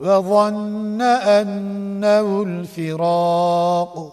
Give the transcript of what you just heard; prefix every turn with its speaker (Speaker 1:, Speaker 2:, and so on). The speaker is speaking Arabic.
Speaker 1: وظن أنه الفراق.